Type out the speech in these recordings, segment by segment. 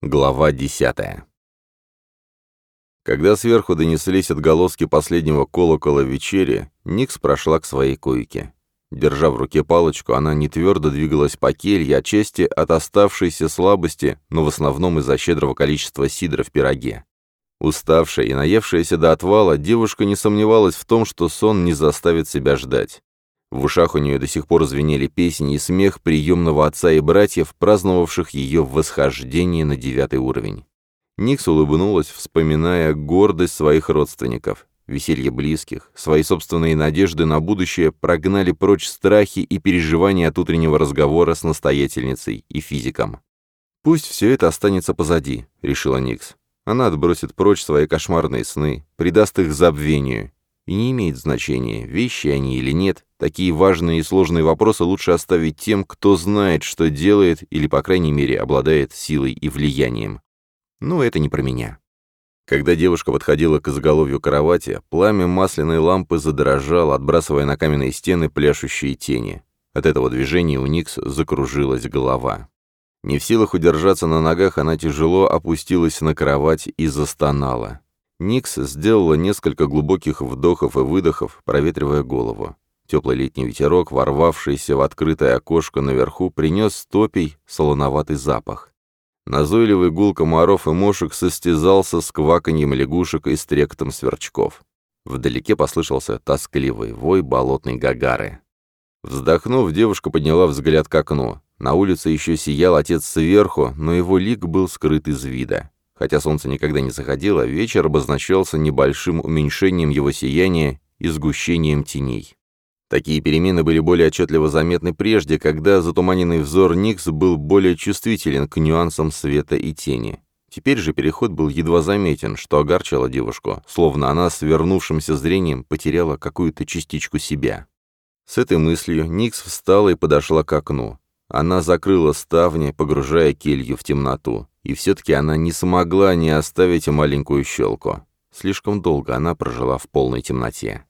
Глава 10. Когда сверху донеслись отголоски последнего колокола вечери, Никс прошла к своей койке. Держа в руке палочку, она не твердо двигалась по келье, а отчасти от оставшейся слабости, но в основном из-за щедрого количества сидра в пироге. Уставшая и наевшаяся до отвала, девушка не сомневалась в том, что сон не заставит себя ждать. В ушах у нее до сих пор звенели песни и смех приемного отца и братьев, праздновавших ее восхождение на девятый уровень. Никс улыбнулась, вспоминая гордость своих родственников. Веселье близких, свои собственные надежды на будущее прогнали прочь страхи и переживания от утреннего разговора с настоятельницей и физиком. «Пусть все это останется позади», — решила Никс. Она отбросит прочь свои кошмарные сны, придаст их забвению, и не имеет значения, вещи они или нет, такие важные и сложные вопросы лучше оставить тем, кто знает, что делает, или, по крайней мере, обладает силой и влиянием. Но это не про меня. Когда девушка подходила к изголовью кровати, пламя масляной лампы задрожало, отбрасывая на каменные стены пляшущие тени. От этого движения у Никс закружилась голова. Не в силах удержаться на ногах, она тяжело опустилась на кровать и застонала. Никс сделала несколько глубоких вдохов и выдохов, проветривая голову. Теплый летний ветерок, ворвавшийся в открытое окошко наверху, принес топий солоноватый запах. Назойливый гул комаров и мошек состязался с кваканьем лягушек и стректом сверчков. Вдалеке послышался тоскливый вой болотной гагары. Вздохнув, девушка подняла взгляд к окну. На улице еще сиял отец сверху, но его лик был скрыт из вида. Хотя солнце никогда не заходило, вечер обозначался небольшим уменьшением его сияния и сгущением теней. Такие перемены были более отчетливо заметны прежде, когда затуманенный взор Никс был более чувствителен к нюансам света и тени. Теперь же переход был едва заметен, что огорчало девушку, словно она с вернувшимся зрением потеряла какую-то частичку себя. С этой мыслью Никс встала и подошла к окну. Она закрыла ставни, погружая келью в темноту. И все-таки она не смогла не оставить маленькую щелку. Слишком долго она прожила в полной темноте.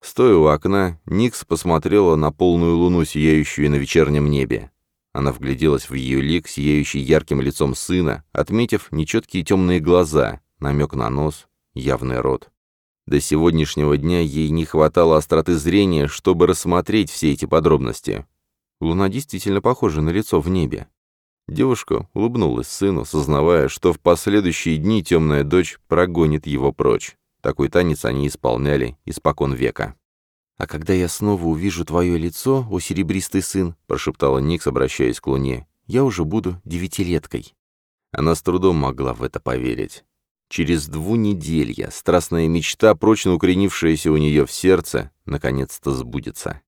Стоя у окна, Никс посмотрела на полную луну, сияющую на вечернем небе. Она вгляделась в ее лик, сияющий ярким лицом сына, отметив нечеткие темные глаза, намек на нос, явный рот. До сегодняшнего дня ей не хватало остроты зрения, чтобы рассмотреть все эти подробности. Луна действительно похожа на лицо в небе. Девушка улыбнулась сыну, сознавая, что в последующие дни темная дочь прогонит его прочь. Такой танец они исполняли испокон века. «А когда я снова увижу твое лицо, о серебристый сын», — прошептала Никс, обращаясь к Луне, — «я уже буду девятилеткой». Она с трудом могла в это поверить. Через дву неделья страстная мечта, прочно укоренившаяся у нее в сердце, наконец-то сбудется.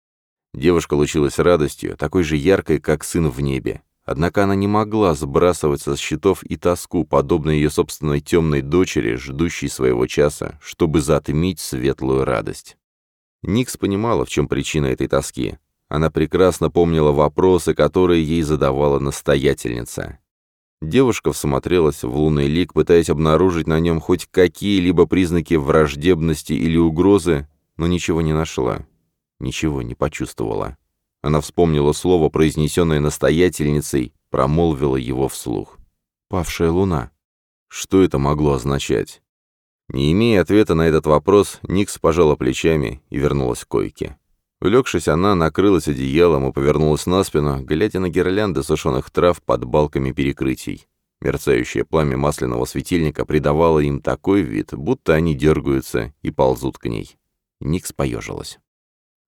Девушка лучилась радостью, такой же яркой, как сын в небе. Однако она не могла сбрасывать со счетов и тоску, подобно ее собственной темной дочери, ждущей своего часа, чтобы затмить светлую радость. Никс понимала, в чем причина этой тоски. Она прекрасно помнила вопросы, которые ей задавала настоятельница. Девушка всмотрелась в лунный лик, пытаясь обнаружить на нем хоть какие-либо признаки враждебности или угрозы, но ничего не нашла, ничего не почувствовала. Она вспомнила слово, произнесенное настоятельницей, промолвила его вслух. «Павшая луна». Что это могло означать? Не имея ответа на этот вопрос, Никс пожала плечами и вернулась к койке. Улегшись, она накрылась одеялом и повернулась на спину, глядя на гирлянды сушеных трав под балками перекрытий. Мерцающее пламя масляного светильника придавало им такой вид, будто они дергаются и ползут к ней. Никс поежилась.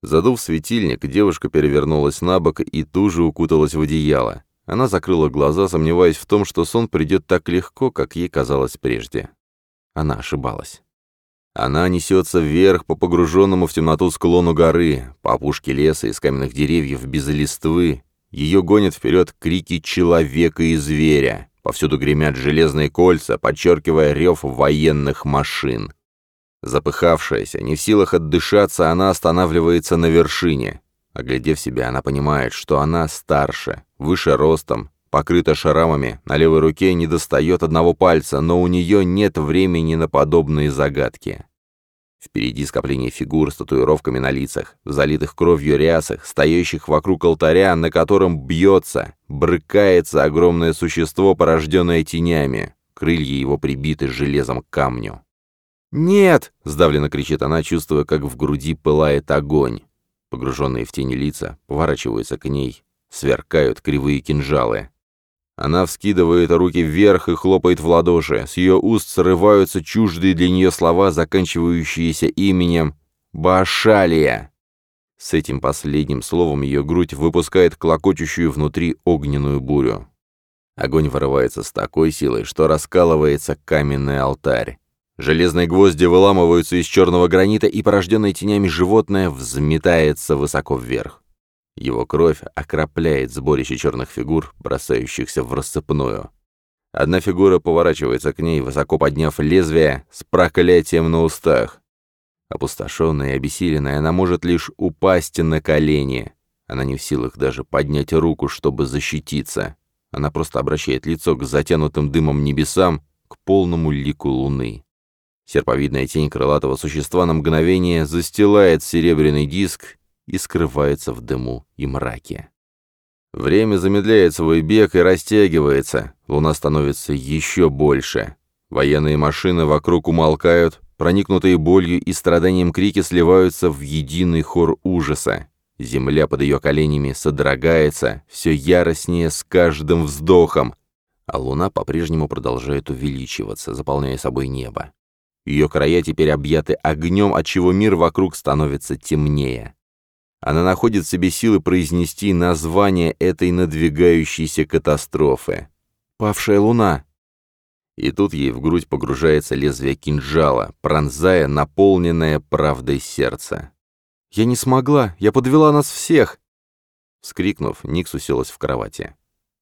Задув светильник, девушка перевернулась на бок и тут же укуталась в одеяло. Она закрыла глаза, сомневаясь в том, что сон придет так легко, как ей казалось прежде. Она ошибалась. Она несется вверх по погруженному в темноту склону горы, по опушке леса из каменных деревьев без листвы. Ее гонят вперед крики человека и зверя. Повсюду гремят железные кольца, подчеркивая рев военных машин. Запыхавшаяся, не в силах отдышаться, она останавливается на вершине. Оглядев себя, она понимает, что она старше, выше ростом, покрыта шрамами, на левой руке не достает одного пальца, но у нее нет времени на подобные загадки. Впереди скопление фигур с татуировками на лицах, залитых кровью рясах, стоящих вокруг алтаря, на котором бьется, брыкается огромное существо, порожденное тенями. Крылья его прибиты железом к камню. «Нет!» — сдавленно кричит она, чувствуя, как в груди пылает огонь. Погруженные в тени лица поворачиваются к ней, сверкают кривые кинжалы. Она вскидывает руки вверх и хлопает в ладоши. С ее уст срываются чуждые для нее слова, заканчивающиеся именем «Башалия». С этим последним словом ее грудь выпускает клокочущую внутри огненную бурю. Огонь вырывается с такой силой, что раскалывается каменный алтарь. Железные гвозди выламываются из черного гранита, и порожденное тенями животное взметается высоко вверх. Его кровь окропляет сборище черных фигур, бросающихся в рассыпную. Одна фигура поворачивается к ней, высоко подняв лезвие, с проклятием на устах. Опустошенная и обессиленная, она может лишь упасть на колени. Она не в силах даже поднять руку, чтобы защититься. Она просто обращает лицо к затянутым дымом небесам, к полному лику луны. Серповидная тень крылатого существа на мгновение застилает серебряный диск и скрывается в дыму и мраке. Время замедляет свой бег и растягивается, луна становится еще больше. Военные машины вокруг умолкают, проникнутые болью и страданием крики сливаются в единый хор ужаса. Земля под ее коленями содрогается, все яростнее с каждым вздохом, а луна по-прежнему продолжает увеличиваться, заполняя собой небо. Ее края теперь объяты огнем, отчего мир вокруг становится темнее. Она находит в себе силы произнести название этой надвигающейся катастрофы. «Павшая луна». И тут ей в грудь погружается лезвие кинжала, пронзая наполненное правдой сердце. «Я не смогла! Я подвела нас всех!» Вскрикнув, Никс уселась в кровати.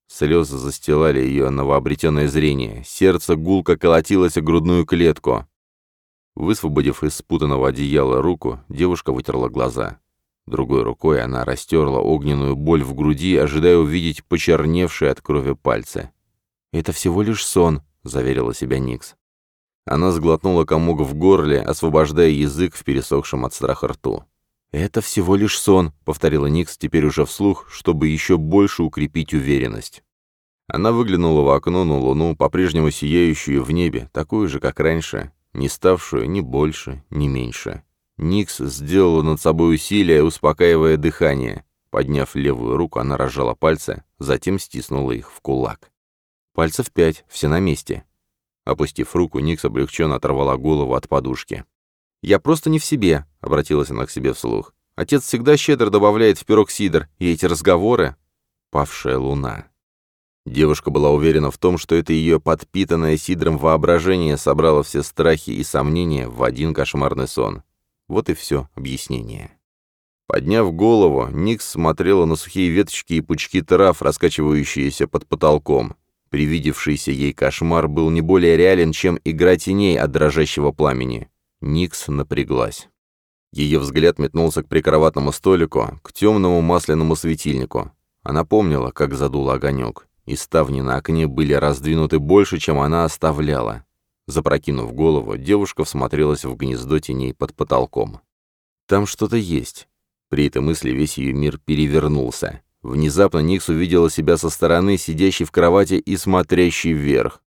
Слезы застилали ее новообретенное зрение, сердце гулко колотилось о грудную клетку. Высвободив из спутанного одеяла руку, девушка вытерла глаза. Другой рукой она растерла огненную боль в груди, ожидая увидеть почерневшие от крови пальцы. «Это всего лишь сон», — заверила себя Никс. Она сглотнула комок в горле, освобождая язык в пересохшем от страха рту. «Это всего лишь сон», — повторила Никс теперь уже вслух, чтобы еще больше укрепить уверенность. Она выглянула в окно на луну, по-прежнему сияющую в небе, такую же, как раньше, не ставшую ни больше, ни меньше. Никс сделала над собой усилие, успокаивая дыхание. Подняв левую руку, она разжала пальцы, затем стиснула их в кулак. Пальцев пять, все на месте. Опустив руку, Никс облегченно оторвала голову от подушки. «Я просто не в себе», — обратилась она к себе вслух. «Отец всегда щедро добавляет в пирог сидр, и эти разговоры...» «Павшая луна». Девушка была уверена в том, что это ее подпитанное сидром воображение собрало все страхи и сомнения в один кошмарный сон. Вот и все объяснение. Подняв голову, Никс смотрела на сухие веточки и пучки трав, раскачивающиеся под потолком. Привидевшийся ей кошмар был не более реален, чем игра теней от дрожащего пламени. Никс напряглась. Ее взгляд метнулся к прикроватному столику, к темному масляному светильнику. Она помнила, как задул огонек и ставни на окне были раздвинуты больше, чем она оставляла. Запрокинув голову, девушка всмотрелась в гнездо теней под потолком. «Там что-то есть». При этой мысли весь ее мир перевернулся. Внезапно Никс увидела себя со стороны, сидящей в кровати и смотрящей вверх.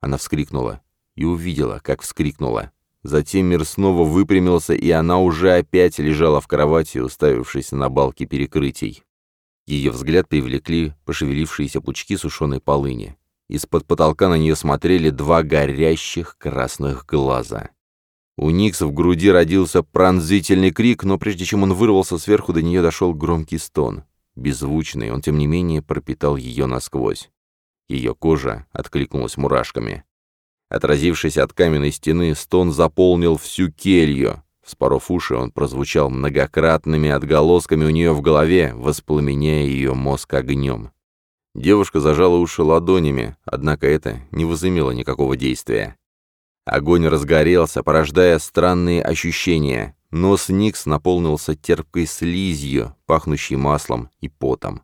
Она вскрикнула. И увидела, как вскрикнула. Затем мир снова выпрямился, и она уже опять лежала в кровати, уставившись на балки перекрытий. Ее взгляд привлекли пошевелившиеся пучки сушеной полыни. Из-под потолка на нее смотрели два горящих красных глаза. У Никс в груди родился пронзительный крик, но прежде чем он вырвался сверху, до нее дошел громкий стон. Беззвучный, он, тем не менее, пропитал ее насквозь. Ее кожа откликнулась мурашками. Отразившись от каменной стены, стон заполнил всю келью. Вспоров уши, он прозвучал многократными отголосками у нее в голове, воспламеняя ее мозг огнем. Девушка зажала уши ладонями, однако это не возымело никакого действия. Огонь разгорелся, порождая странные ощущения. Нос Никс наполнился терпкой слизью, пахнущей маслом и потом.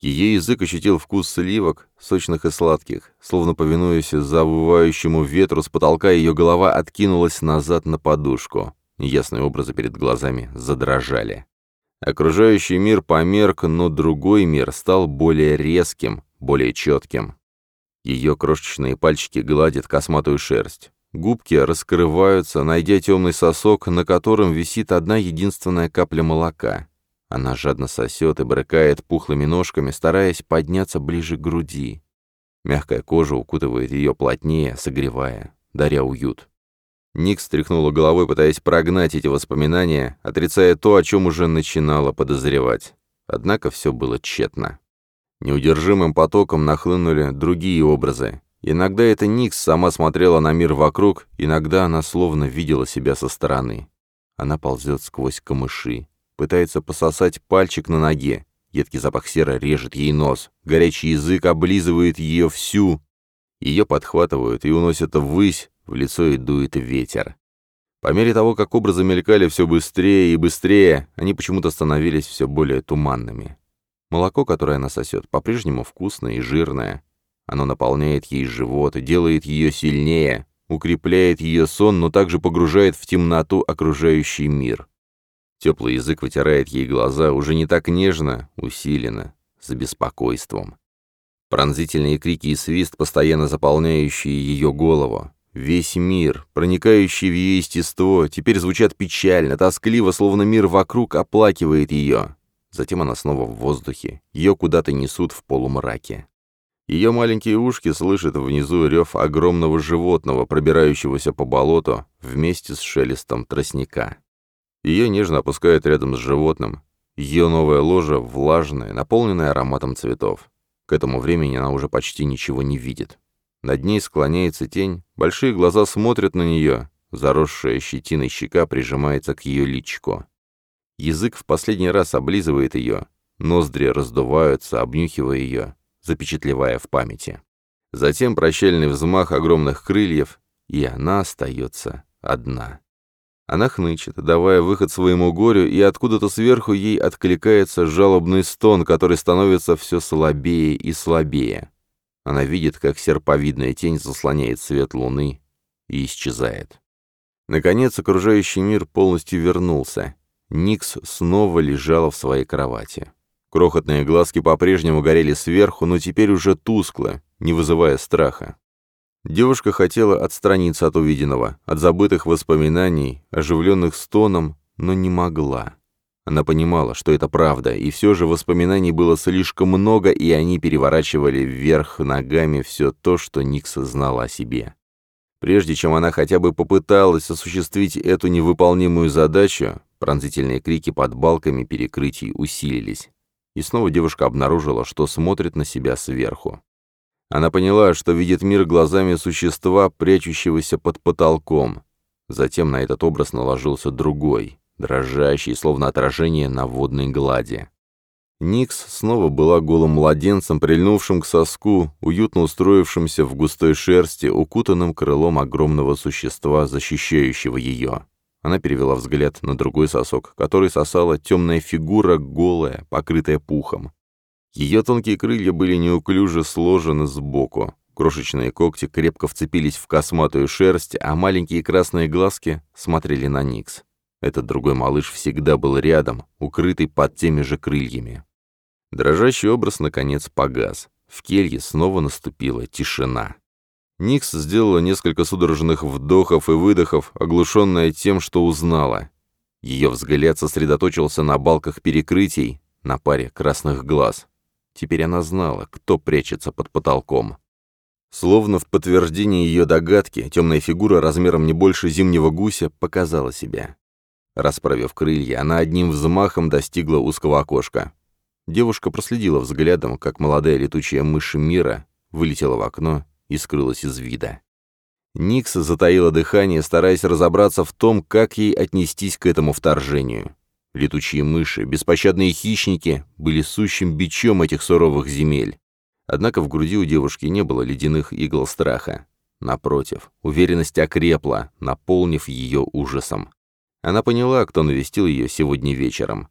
Ее язык ощутил вкус сливок, сочных и сладких. Словно повинуясь завывающему ветру с потолка, ее голова откинулась назад на подушку ясные образы перед глазами задрожали. Окружающий мир померк, но другой мир стал более резким, более четким. Ее крошечные пальчики гладят косматую шерсть. Губки раскрываются, найдя темный сосок, на котором висит одна единственная капля молока. Она жадно сосет и брыкает пухлыми ножками, стараясь подняться ближе к груди. Мягкая кожа укутывает ее плотнее, согревая, даря уют. Ник стряхнула головой, пытаясь прогнать эти воспоминания, отрицая то, о чем уже начинала подозревать. Однако все было тщетно. Неудержимым потоком нахлынули другие образы. Иногда это Никс сама смотрела на мир вокруг, иногда она словно видела себя со стороны. Она ползет сквозь камыши, пытается пососать пальчик на ноге. Едкий запах сера режет ей нос, горячий язык облизывает ее всю. Ее подхватывают и уносят ввысь, в лицо и дует ветер. По мере того, как образы мелькали все быстрее и быстрее, они почему-то становились все более туманными. Молоко, которое она сосет, по-прежнему вкусное и жирное. Оно наполняет ей живот, делает ее сильнее, укрепляет ее сон, но также погружает в темноту окружающий мир. Теплый язык вытирает ей глаза уже не так нежно, усиленно, с беспокойством. Пронзительные крики и свист, постоянно заполняющие ее голову, Весь мир, проникающий в ее естество, теперь звучат печально, тоскливо, словно мир вокруг оплакивает ее. Затем она снова в воздухе, ее куда-то несут в полумраке. Ее маленькие ушки слышат внизу рев огромного животного, пробирающегося по болоту, вместе с шелестом тростника. Ее нежно опускают рядом с животным. Ее новое ложе влажное, наполненное ароматом цветов. К этому времени она уже почти ничего не видит. Над ней склоняется тень, большие глаза смотрят на нее, заросшая щетиной щека прижимается к ее личку, Язык в последний раз облизывает ее, ноздри раздуваются, обнюхивая ее, запечатлевая в памяти. Затем прощальный взмах огромных крыльев, и она остается одна. Она хнычет, давая выход своему горю, и откуда-то сверху ей откликается жалобный стон, который становится все слабее и слабее. Она видит, как серповидная тень заслоняет свет луны и исчезает. Наконец, окружающий мир полностью вернулся. Никс снова лежала в своей кровати. Крохотные глазки по-прежнему горели сверху, но теперь уже тускло, не вызывая страха. Девушка хотела отстраниться от увиденного, от забытых воспоминаний, оживленных стоном, но не могла. Она понимала, что это правда, и все же воспоминаний было слишком много, и они переворачивали вверх ногами все то, что Никс знала о себе. Прежде чем она хотя бы попыталась осуществить эту невыполнимую задачу, пронзительные крики под балками перекрытий усилились. И снова девушка обнаружила, что смотрит на себя сверху. Она поняла, что видит мир глазами существа, прячущегося под потолком. Затем на этот образ наложился другой — дрожащий, словно отражение на водной глади. Никс снова была голым младенцем, прильнувшим к соску, уютно устроившимся в густой шерсти, укутанным крылом огромного существа, защищающего ее. Она перевела взгляд на другой сосок, который сосала темная фигура, голая, покрытая пухом. Ее тонкие крылья были неуклюже сложены сбоку. Крошечные когти крепко вцепились в косматую шерсть, а маленькие красные глазки смотрели на Никс. Этот другой малыш всегда был рядом, укрытый под теми же крыльями. Дрожащий образ, наконец, погас. В келье снова наступила тишина. Никс сделала несколько судорожных вдохов и выдохов, оглушенная тем, что узнала. Ее взгляд сосредоточился на балках перекрытий, на паре красных глаз. Теперь она знала, кто прячется под потолком. Словно в подтверждение ее догадки, темная фигура размером не больше зимнего гуся показала себя. Расправив крылья, она одним взмахом достигла узкого окошка. Девушка проследила взглядом, как молодая летучая мышь мира вылетела в окно и скрылась из вида. Никса затаила дыхание, стараясь разобраться в том, как ей отнестись к этому вторжению. Летучие мыши, беспощадные хищники, были сущим бичом этих суровых земель. Однако в груди у девушки не было ледяных игл страха. Напротив, уверенность окрепла, наполнив ее ужасом. Она поняла, кто навестил ее сегодня вечером.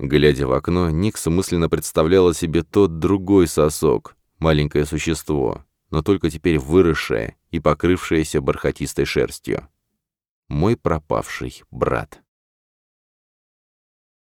Глядя в окно, Никс мысленно представляла себе тот другой сосок, маленькое существо, но только теперь выросшее и покрывшееся бархатистой шерстью. «Мой пропавший брат».